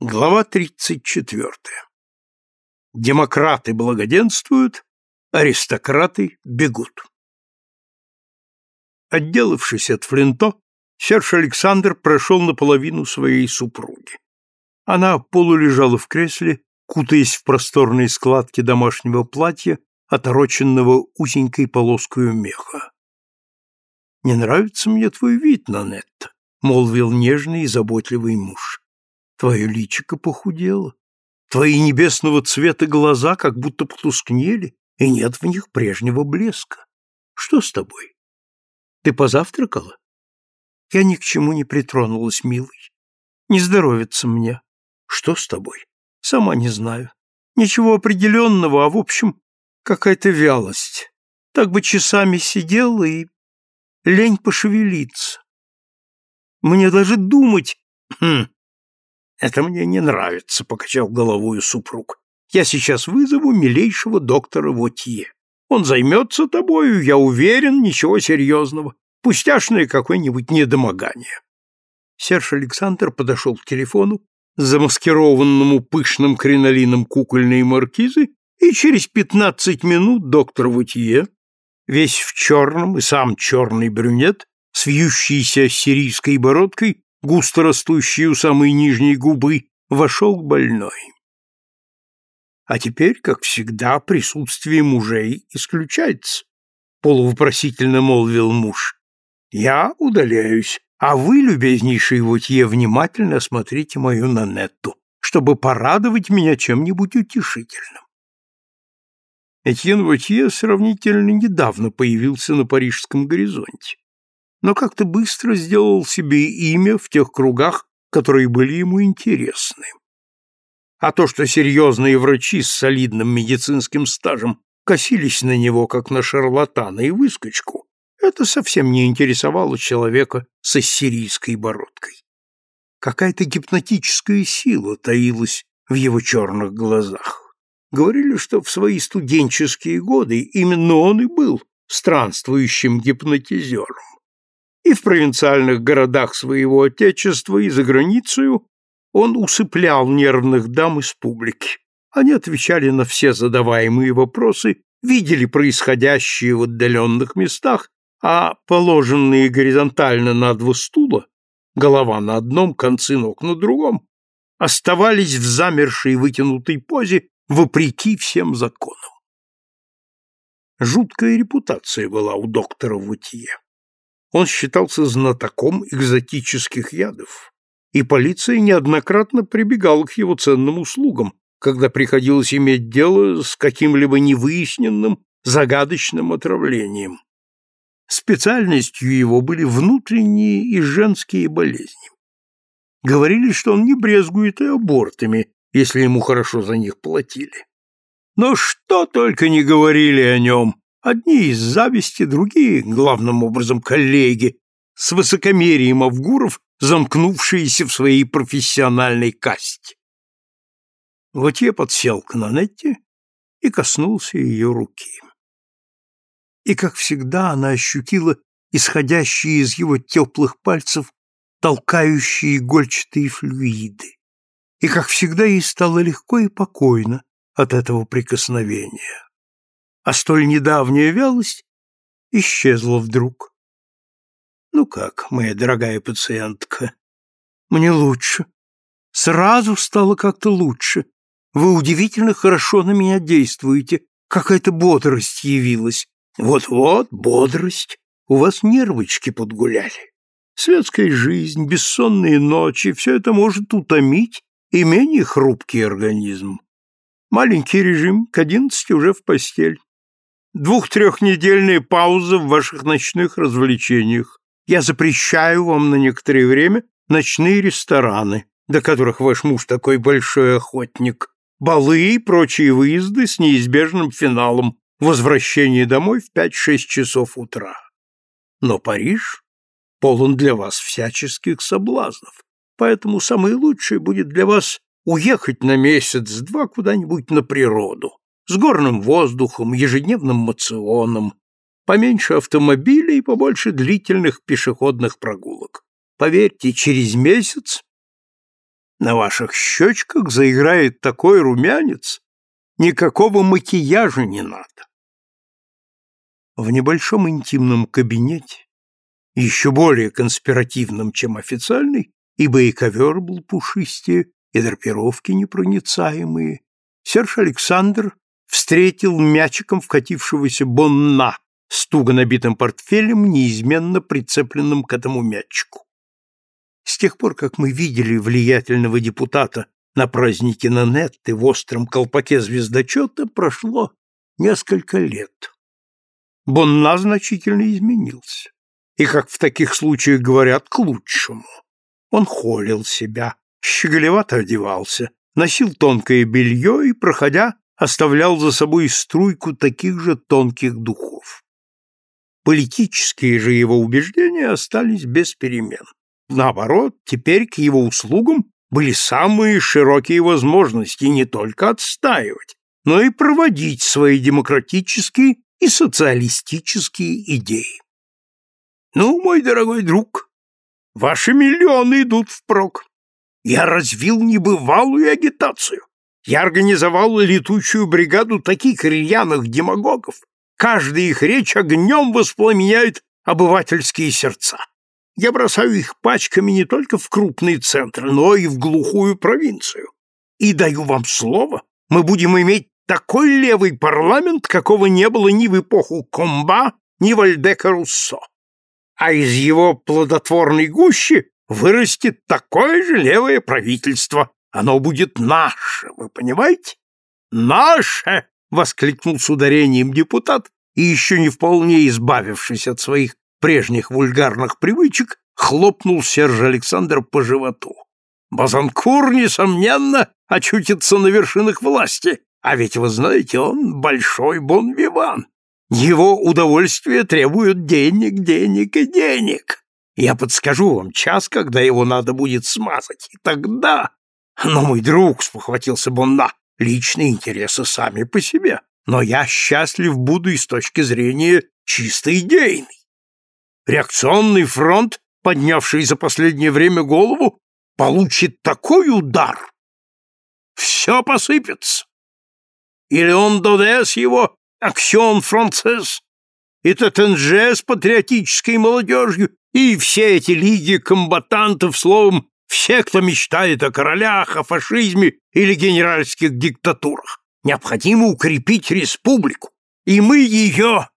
Глава 34. Демократы благоденствуют, аристократы бегут. Отделавшись от Флинто, Серж Александр прошел наполовину своей супруги. Она полулежала в кресле, кутаясь в просторные складки домашнего платья, отороченного узенькой полоскою меха. «Не нравится мне твой вид, Нанетта», — молвил нежный и заботливый муж. Твое личико похудело. Твои небесного цвета глаза как будто потускнели, и нет в них прежнего блеска. Что с тобой? Ты позавтракала? Я ни к чему не притронулась, милый. Не здоровится мне. Что с тобой? Сама не знаю. Ничего определенного, а в общем, какая-то вялость. Так бы часами сидела и лень пошевелиться. Мне даже думать... «Это мне не нравится», — покачал головой супруг. «Я сейчас вызову милейшего доктора Вотье. Он займется тобою, я уверен, ничего серьезного. Пустяшное какое-нибудь недомогание». Серж Александр подошел к телефону, замаскированному пышным кринолином кукольной маркизы, и через пятнадцать минут доктор Вотье, весь в черном и сам черный брюнет, с вьющейся сирийской бородкой, густо растущий у самой нижней губы, вошел больной. А теперь, как всегда, присутствие мужей исключается, полувопросительно молвил муж. Я удаляюсь, а вы, любезнейший Вотье, внимательно осмотрите мою Нанетту, чтобы порадовать меня чем-нибудь утешительным. Этьен Вотье сравнительно недавно появился на парижском горизонте но как-то быстро сделал себе имя в тех кругах, которые были ему интересны. А то, что серьезные врачи с солидным медицинским стажем косились на него, как на шарлатана и выскочку, это совсем не интересовало человека с ассирийской бородкой. Какая-то гипнотическая сила таилась в его черных глазах. Говорили, что в свои студенческие годы именно он и был странствующим гипнотизером и в провинциальных городах своего отечества, и за границей он усыплял нервных дам из публики. Они отвечали на все задаваемые вопросы, видели происходящее в отдаленных местах, а положенные горизонтально на два стула, голова на одном, концы ног на другом, оставались в замершей вытянутой позе вопреки всем законам. Жуткая репутация была у доктора Вутье. Он считался знатоком экзотических ядов, и полиция неоднократно прибегала к его ценным услугам, когда приходилось иметь дело с каким-либо невыясненным, загадочным отравлением. Специальностью его были внутренние и женские болезни. Говорили, что он не брезгует и абортами, если ему хорошо за них платили. Но что только не говорили о нем, Одни из зависти, другие, главным образом, коллеги, с высокомерием Авгуров, замкнувшиеся в своей профессиональной касте. Вот я подсел к Нанетте и коснулся ее руки. И, как всегда, она ощутила исходящие из его теплых пальцев толкающие игольчатые флюиды. И, как всегда, ей стало легко и покойно от этого прикосновения а столь недавняя вялость исчезла вдруг. Ну как, моя дорогая пациентка? Мне лучше. Сразу стало как-то лучше. Вы удивительно хорошо на меня действуете. Какая-то бодрость явилась. Вот-вот, бодрость. У вас нервочки подгуляли. Светская жизнь, бессонные ночи — все это может утомить и менее хрупкий организм. Маленький режим, к одиннадцати уже в постель. Двух-трехнедельная пауза в ваших ночных развлечениях. Я запрещаю вам на некоторое время ночные рестораны, до которых ваш муж такой большой охотник, балы и прочие выезды с неизбежным финалом возвращение домой в пять-шесть часов утра. Но Париж полон для вас всяческих соблазнов, поэтому самое лучшее будет для вас уехать на месяц-два куда-нибудь на природу, с горным воздухом, ежедневным мационом, поменьше автомобилей и побольше длительных пешеходных прогулок. Поверьте, через месяц... на ваших щечках заиграет такой румянец, никакого макияжа не надо. В небольшом интимном кабинете, еще более конспиративном, чем официальный, ибо и ковер был пушистее, и драпировки непроницаемые, Серж Александр встретил мячиком вкатившегося Бонна с туго набитым портфелем, неизменно прицепленным к этому мячику. С тех пор, как мы видели влиятельного депутата на празднике Нанетты в остром колпаке звездочета, прошло несколько лет. Бонна значительно изменился. И, как в таких случаях говорят, к лучшему. Он холил себя, щеголевато одевался, носил тонкое белье и, проходя, оставлял за собой струйку таких же тонких духов. Политические же его убеждения остались без перемен. Наоборот, теперь к его услугам были самые широкие возможности не только отстаивать, но и проводить свои демократические и социалистические идеи. Ну, мой дорогой друг, ваши миллионы идут впрок. Я развил небывалую агитацию. Я организовал летучую бригаду таких рьяных демагогов. Каждая их речь огнем воспламеняет обывательские сердца. Я бросаю их пачками не только в крупные центры, но и в глухую провинцию. И даю вам слово, мы будем иметь такой левый парламент, какого не было ни в эпоху Комба, ни Вальдека Руссо. А из его плодотворной гущи вырастет такое же левое правительство. Оно будет наше, вы понимаете? Наше! воскликнул с ударением депутат и еще не вполне избавившись от своих прежних вульгарных привычек, хлопнул Серж Александр по животу. Базанкур, несомненно, очутится на вершинах власти, а ведь, вы знаете, он большой бон-виван. Его удовольствие требует денег, денег и денег. Я подскажу вам час, когда его надо будет смазать, и тогда... Но, мой друг, — спохватился Бонна, — личные интересы сами по себе, но я счастлив буду и с точки зрения чисто идейной. Реакционный фронт, поднявший за последнее время голову, получит такой удар. Все посыпется. И Леон Доде с его «Аксион Францез», и Татенже с патриотической молодежью, и все эти лиги комбатантов, словом, все, кто мечтает о королях, о фашизме или генеральских диктатурах. Необходимо укрепить республику, и мы ее...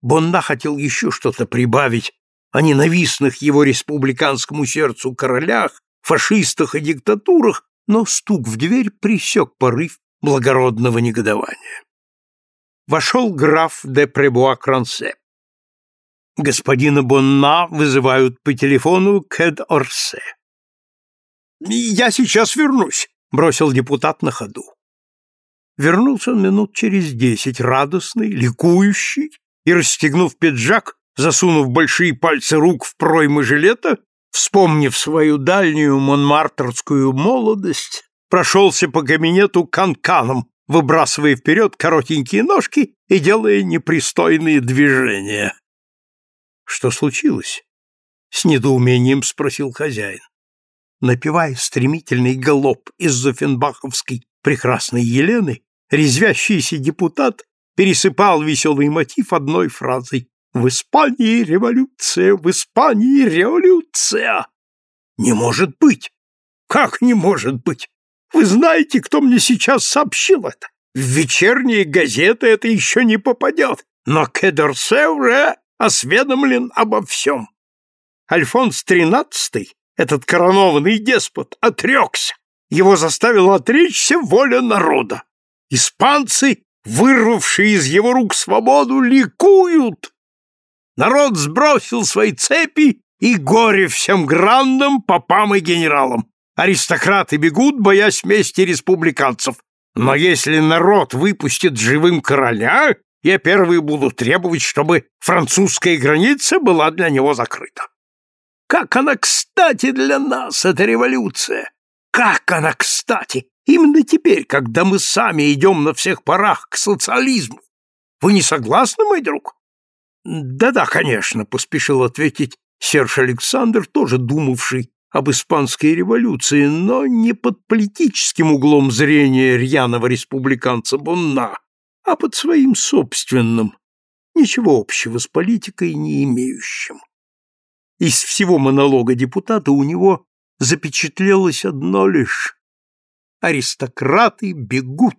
Бонда хотел еще что-то прибавить о ненавистных его республиканскому сердцу королях, фашистах и диктатурах, но стук в дверь пресек порыв благородного негодования. Вошел граф де Пребуа-Крансе. Господина Бонна вызывают по телефону Кэд Орсе. «Я сейчас вернусь», — бросил депутат на ходу. Вернулся он минут через десять, радостный, ликующий, и, расстегнув пиджак, засунув большие пальцы рук в проймы жилета, вспомнив свою дальнюю монмартрскую молодость, прошелся по кабинету канканом, выбрасывая вперед коротенькие ножки и делая непристойные движения. Что случилось? С недоумением спросил хозяин. Напевая стремительный галоп из Зофенбаховской прекрасной Елены, резвящийся депутат пересыпал веселый мотив одной фразой «В Испании революция! В Испании революция!» «Не может быть! Как не может быть? Вы знаете, кто мне сейчас сообщил это? В вечерние газеты это еще не попадет, но Кедорсе уже осведомлен обо всем. Альфонс XIII, этот коронованный деспот, отрекся. Его заставила отречься воля народа. Испанцы, вырвавшие из его рук свободу, ликуют. Народ сбросил свои цепи и горе всем грандам, попам и генералам. Аристократы бегут, боясь мести республиканцев. Но если народ выпустит живым короля, я первый буду требовать, чтобы французская граница была для него закрыта. Как она кстати для нас, эта революция! Как она кстати! Именно теперь, когда мы сами идем на всех парах к социализму. Вы не согласны, мой друг? Да-да, конечно, поспешил ответить Серж Александр, тоже думавший об испанской революции, но не под политическим углом зрения рьяного республиканца Бонна, а под своим собственным, ничего общего с политикой не имеющим. Из всего монолога депутата у него запечатлелось одно лишь. Аристократы бегут,